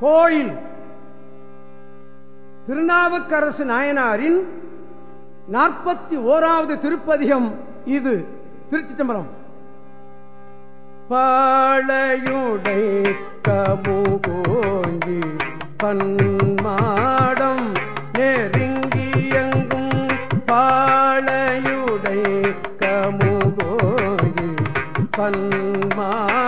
கோயில். திருநாவுக்கரசு நாயனாரின் நாற்பத்தி ஓராவது திருப்பதிகம் இது திருச்சி தம்பரம் பாழையுடை கமுகோங்கி பன்மாடம் நெருங்கியங்கும் பாழையுடை கமுகோங்கி பன்மாடம்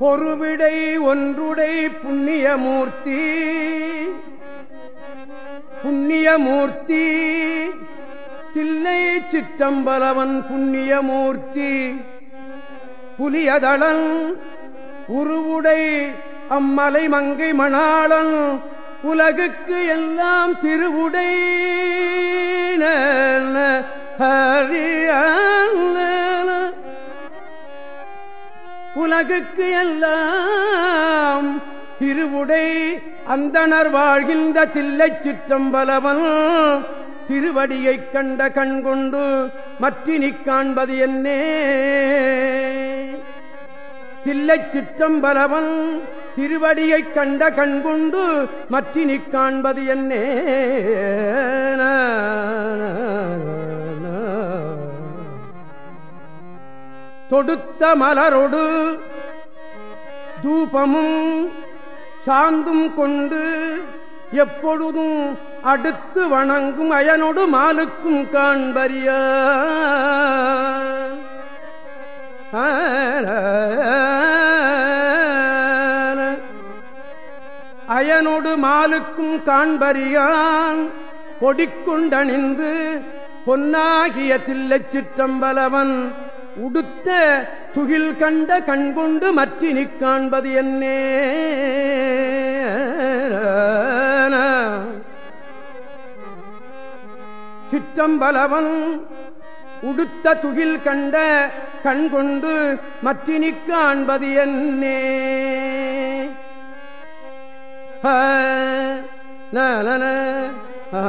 பொறுவிடை ஒன்றுடை புண்ணியமூர்த்தி. புண்ணியமூர்த்தி. தில்லை சிற்றம்பலவன் புண்ணியமூர்த்தி. புலியதளன் உருவுடை அம்மலை மங்கை மணாளன். உலகுக்கு எல்லாம் திருவுடை. உலகுக்கு எல்லாம் திருவுடை அந்தனர் வாழ்கின்ற தில்லை சிற்றம்பலவன் திருவடியைக் கண்ட கண்கொண்டு மற்றினி காண்பது என்னே. தில்லை சிற்றம்பலவன் திருவடியைக் கண்ட கண்கொண்டு மற்றினி காண்பது என்னே. தொடுத்த மலரொடு தூபமும் சாந்தும் கொண்டு எப்பொழுதும் அடுத்து வணங்கும் அயனொடு மாலுக்கும் காண்பறிய. அயனோடு மாலுக்கும் காண்பறியான் பொடிக்குண்டணிந்து பொன்னாகிய தில்லைச் சிற்றம்பலவன் உடுத்த துகில் கண்ட கண்கொண்டு மற்றினி காண்பது என்னே சிற்றம்பலவன் உடுத்த துகில் கண்ட கண்கொண்டு மற்றினி காண்பது என்னே ஆ, நலன, ஆ,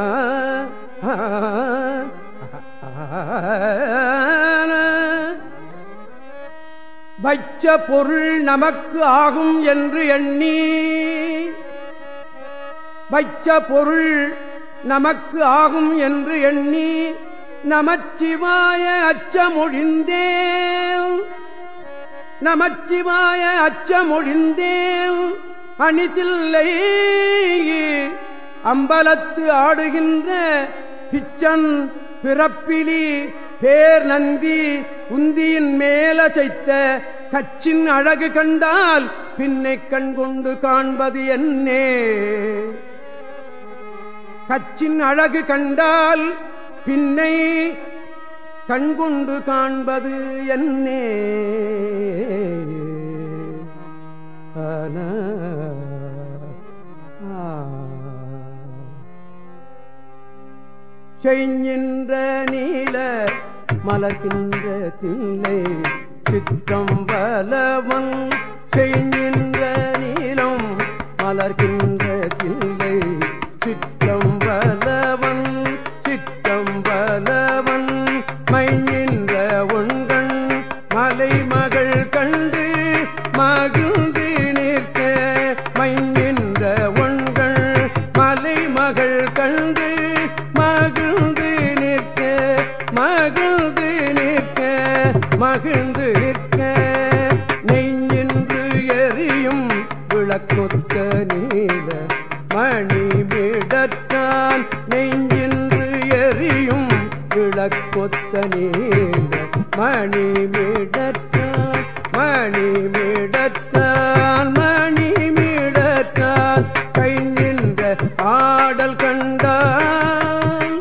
ஆ, ஆன. வைச்ச பொருள் நமக்கு ஆகும் என்று எண்ணி வைச்ச பொருள் நமக்கு ஆகும் என்று எண்ணி நமச்சிவாய அச்சமொழிந்தேன் நமச்சிவாய அச்சமொழிந்தேன். அணிதில்லை அம்பலத்து ஆடுகின்ற பிச்சன் பிறப்பிலி பேர் நந்தி உந்தியின் மேல செய்த கச்சின் அழகு கண்டால் பின்னை கண் கொண்டு காண்பது என்னே. கச்சின் அழகு கண்டால் பின்னை கண்கொண்டு காண்பது என்னே. ஆன செய்கின்ற நீல மலர்கின்ற தில்லை சித்தம் பலவன் செய்கின்ற நீளம் மலர் மணிமிடத்தான் மணிமிடத்தான் மணிமிடத்தான் கை நின்ற ஆடல் கண்டான்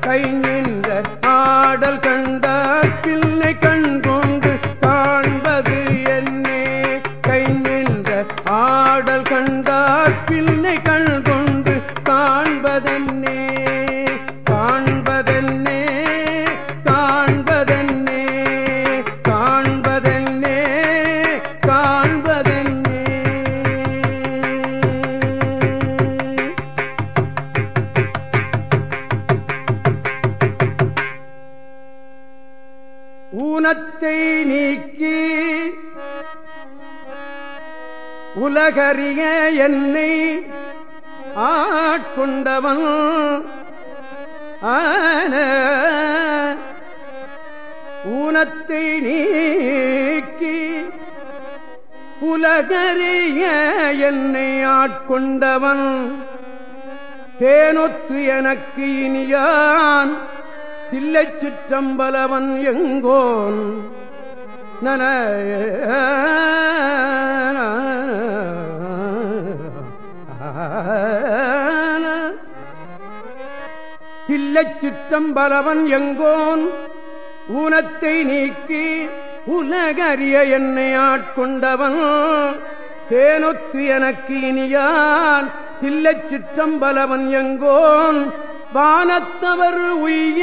கை நின்ற ஆடல் கண்டார் பிள்ளை கண்கொண்டு காண்பது என்னே. கை நின்ற ஆடல் கண்டார் பிள்ளை கண்கொண்டு காண்பதென்னே. உலகறிய என்னை ஆட்கொண்டவன். ஆன ஊனத்தை நீக்கி உலகறிய என்னை ஆட்கொண்டவன். தேனொத்து எனக்கு இனியான் தில்லைச் சிற்றம்பலவன் எங்கோன். நன தில்லை சிற்றம்பலவன் எங்கோன்? ஊனத்தை நீக்கி உலகறிய என்னை ஆட்கொண்டவன். தேனொத்து எனக்கு இனியான். தில்லை சிற்றம்பலவன் எங்கோன்? வானத்தவர் உய்ய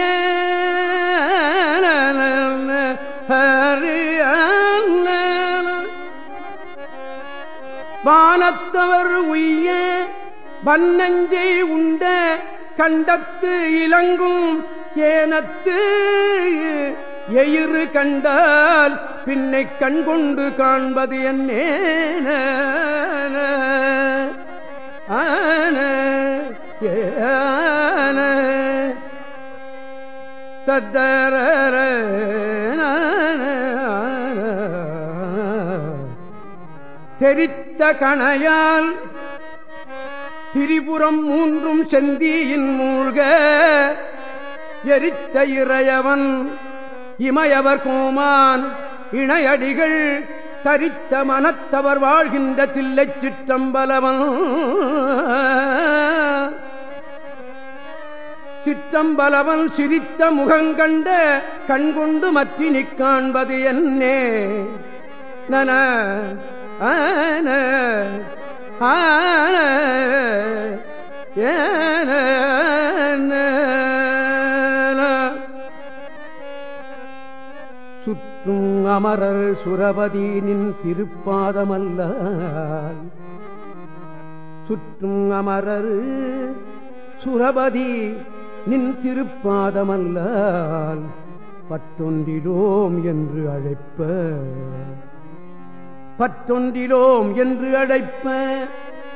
வானத்தவர் உய்ய வன்னஞ்சை உண்ட கண்டத்து இலங்கும் ஏனத்து எயிறு கண்டால் பின்னை கண்கொண்டு காண்பது என்னேன? ஆன ஏன? தத்தர தெரித்த கணையால் திரிபுரம் மூன்றும் செந்தியின் மூழ்க எரித்த இறையவன் இமயவர் கோமான் இணையடிகள் தரித்த மனத்தவர் வாழ்கின்ற தில்லை சிற்றம்பலவன். சிற்றம்பலவன் சிரித்த முகங்கண்ட கண்கொண்டு மற்றி காண்பது என்னே. நன ஆன ஆன ஏன சுற்றும் அமரர் சுரபதி நின் திருப்பாதமல்ல சுற்றும் அமரர் சுரபதி நின் திருப்பாதமல்லால். பற்றொன்றிலோம் என்று அழைப்ப பற்றொன்றிலோம் என்று அழைப்ப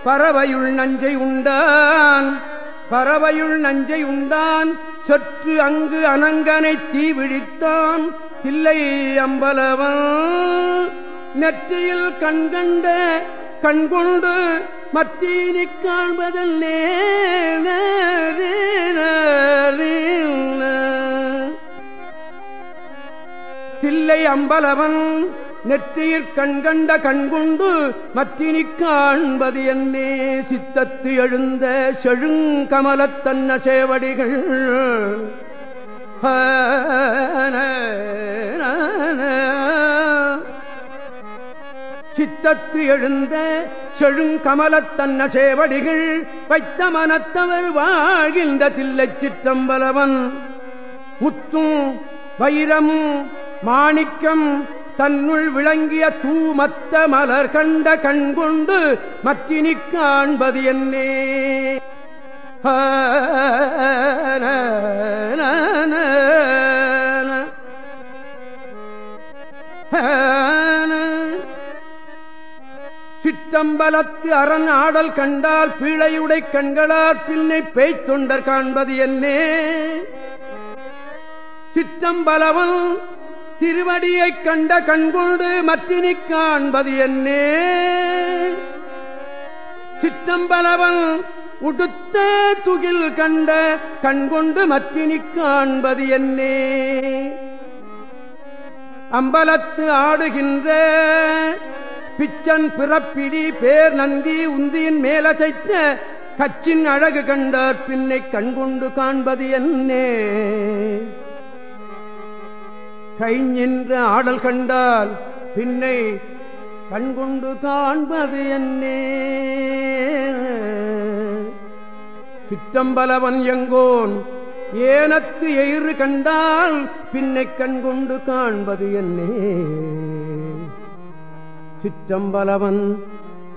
பறவையுள் நஞ்சை உண்டான் பறவையுள் நஞ்சை உண்டான் சற்று அங்கு அனங்கனை தீ விழித்தான் தில்லை அம்பலவன். நெற்றியில் கண்கண்ட கண்கொண்டு மத்தீனி காண்பதல் தில்லை அம்பலவன் நெற்றியிற் கண்கண்ட கண்கொண்டு மற்றினி காண்பது என்னே சித்தத்து எழுந்த செழுங்கமலத்தன்ன சேவடிகள் சித்தத்து எழுந்த செழுங்கமலத்தன்ன சேவடிகள் வைத்த மனத்தவர் வாழ்கின்ற தில்லை சிற்றம்பலவன். முத்தும் வைரமும் மாணிக்கம் தன்னுள் விளங்கிய தூமத்த மலர் கண்ட கண்கொண்டு மற்றினி காண்பது என்னே. சிற்றம்பலத்து அரண் ஆடல் கண்டால் பீழையுடை கண்களார் பின்னை பேய்த்தொண்டர் காண்பது என்னே. சிற்றம்பலவன் திருவடியைக் கண்ட கண்கொண்டு மத்தினி காண்பது என்னே? சிற்றம்பலவன் உடுத்த துகில் கண்ட கண்கொண்டு மத்தினி காண்பது என்னே? அம்பலத்து ஆடுகின்ற பிச்சன் பிறப்பிடி பேர் நந்தி உந்தியின் மேலசைத்த கச்சின் அழகு கண்டார் பின்னை கண்கொண்டு காண்பது என்னே? கை நின்று ஆடல் கண்டால் பின்னை கண்கொண்டு காண்பது என்னே. சிற்றம்பலவன் எங்கோன் ஏனத்து எயிறு கண்டால் பின்னை கண்கொண்டு காண்பது என்னே. சிற்றம்பலவன்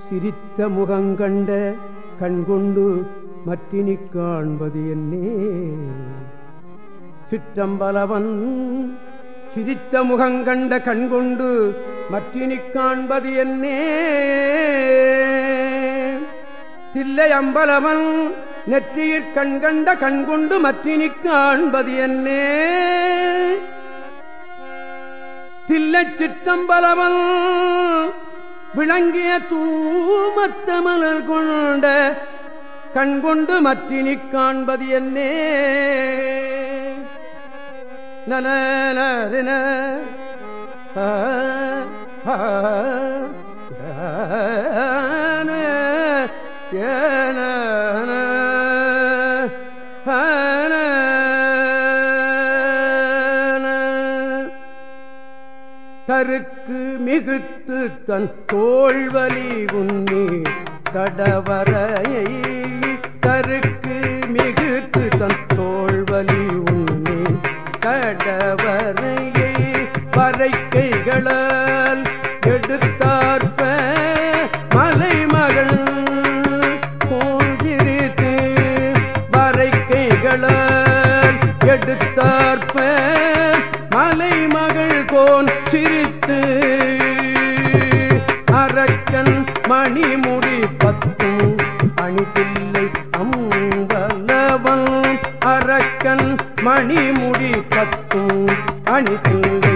சிரித்த முகங்கண்ட கண்கொண்டு மற்றினி காண்பது என்னே. சிற்றம்பலவன் சிரித்த முகங்கண்ட கண்கொண்டு மற்றினி காண்பது என்னே. தில்லை அம்பலவன் நெற்றியிற் கண்கண்ட கண்கொண்டு மற்றினி காண்பது என்னே. தில்லை சிற்றம்பலவன் விளங்கிய தூமத்த மலர் கொண்ட கண்கொண்டு மற்றினி காண்பது என்னே. நன ஏன தருக்கு மிகுத்து தன் தோல்வலி உன்னி கடவரையை கடவரையை பறைக்கைகளால் எடுத்தார்ப்ப மலைமகள் போன்றிருத்து பறைக்கைகளால் எடுத்தார்ப்ப மலைமகள் கோன் சிரித்து அரக்கன் மணிமுடி பத்தும் அணிதில்லை அம்பலவன் அரக்கன் மணிமுடி பத்தும் அணிதில்லை